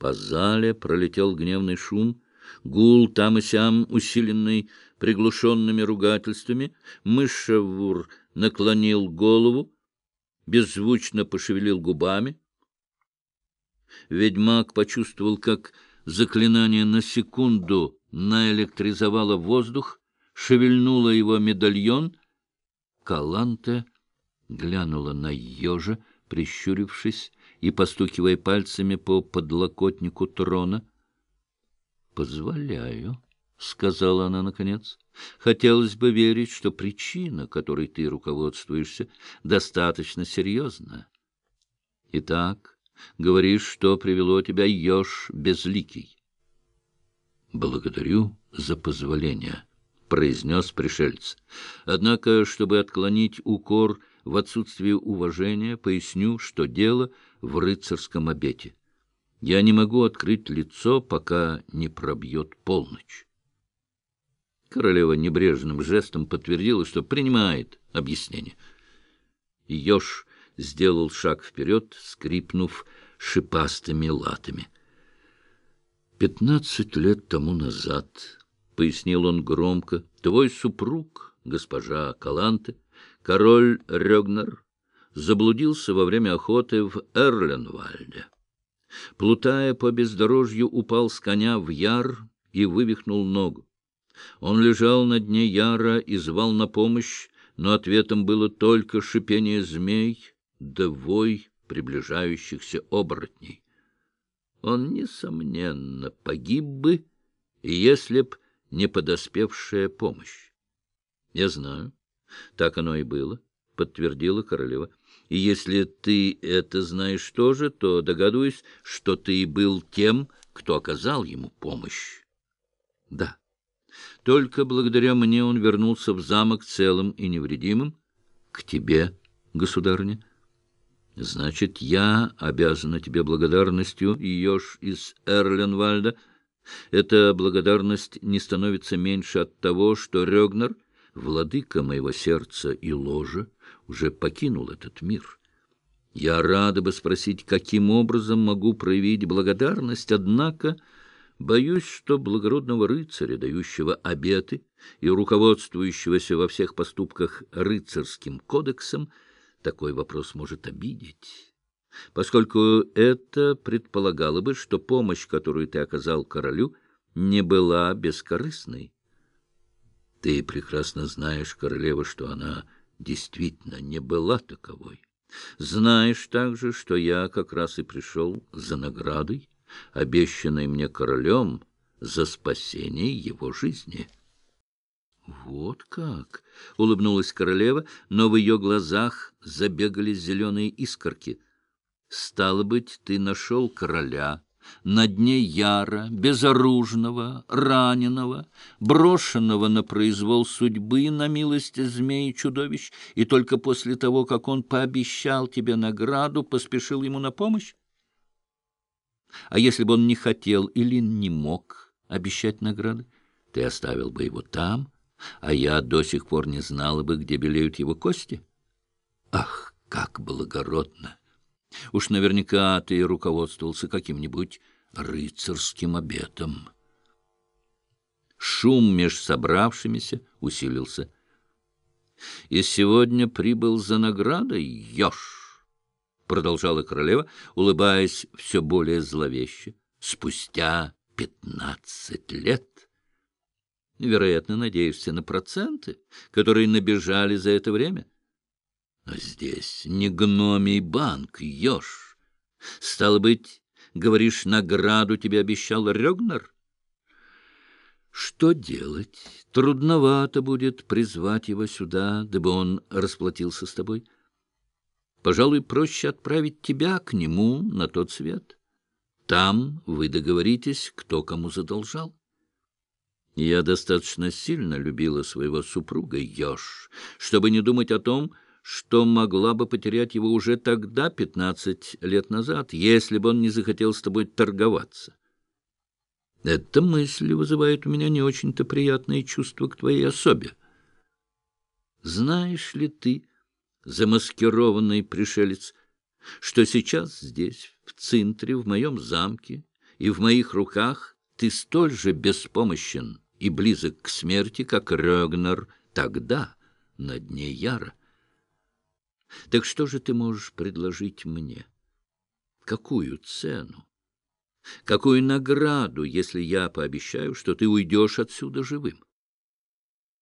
По зале пролетел гневный шум, гул там и сям, усиленный приглушенными ругательствами. Мышевур наклонил голову, беззвучно пошевелил губами. Ведьмак почувствовал, как заклинание на секунду наэлектризовало воздух, шевельнуло его медальон. Каланте глянула на ежа, прищурившись и постукивая пальцами по подлокотнику трона. — Позволяю, — сказала она наконец. — Хотелось бы верить, что причина, которой ты руководствуешься, достаточно серьезна. Итак, говоришь, что привело тебя еж безликий. — Благодарю за позволение, — произнес пришелец. Однако, чтобы отклонить укор в отсутствие уважения, поясню, что дело в рыцарском обете. Я не могу открыть лицо, пока не пробьет полночь. Королева небрежным жестом подтвердила, что принимает объяснение. Ёж сделал шаг вперед, скрипнув шипастыми латами. «Пятнадцать лет тому назад», — пояснил он громко, — «твой супруг, госпожа Каланте, король Рёгнер, заблудился во время охоты в Эрленвальде. Плутая по бездорожью, упал с коня в яр и вывихнул ногу. Он лежал на дне яра и звал на помощь, но ответом было только шипение змей да вой приближающихся оборотней. Он, несомненно, погиб бы, если б не подоспевшая помощь. Я знаю, так оно и было, — подтвердила королева. И если ты это знаешь тоже, то догадываюсь, что ты и был тем, кто оказал ему помощь. Да. Только благодаря мне он вернулся в замок целым и невредимым. К тебе, государыня. Значит, я обязана тебе благодарностью, Йош из Эрленвальда. Эта благодарность не становится меньше от того, что Рёгнер, владыка моего сердца и ложа, уже покинул этот мир. Я рада бы спросить, каким образом могу проявить благодарность, однако... Боюсь, что благородного рыцаря, дающего обеты и руководствующегося во всех поступках рыцарским кодексом, такой вопрос может обидеть, поскольку это предполагало бы, что помощь, которую ты оказал королю, не была бескорыстной. Ты прекрасно знаешь, королева, что она действительно не была таковой. Знаешь также, что я как раз и пришел за наградой, обещанной мне королем за спасение его жизни. — Вот как! — улыбнулась королева, но в ее глазах забегали зеленые искорки. — Стало быть, ты нашел короля на дне яра, безоружного, раненого, брошенного на произвол судьбы на милость змей и чудовищ, и только после того, как он пообещал тебе награду, поспешил ему на помощь? А если бы он не хотел или не мог обещать награды, ты оставил бы его там, а я до сих пор не знала бы, где белеют его кости. Ах, как благородно! Уж наверняка ты руководствовался каким-нибудь рыцарским обетом. Шум меж собравшимися усилился. И сегодня прибыл за наградой еж продолжала королева, улыбаясь все более зловеще, спустя пятнадцать лет. Вероятно, надеешься на проценты, которые набежали за это время. Но здесь не гномий банк, еж. Стало быть, говоришь, награду тебе обещал Рёгнер? Что делать? Трудновато будет призвать его сюда, дабы он расплатился с тобой. — Пожалуй, проще отправить тебя к нему на тот свет. Там вы договоритесь, кто кому задолжал. Я достаточно сильно любила своего супруга Ёж, чтобы не думать о том, что могла бы потерять его уже тогда, пятнадцать лет назад, если бы он не захотел с тобой торговаться. Эта мысль вызывает у меня не очень-то приятные чувства к твоей особе. Знаешь ли ты, замаскированный пришелец, что сейчас здесь, в центре, в моем замке, и в моих руках ты столь же беспомощен и близок к смерти, как Рёгнер тогда на дне Яра. Так что же ты можешь предложить мне? Какую цену? Какую награду, если я пообещаю, что ты уйдешь отсюда живым?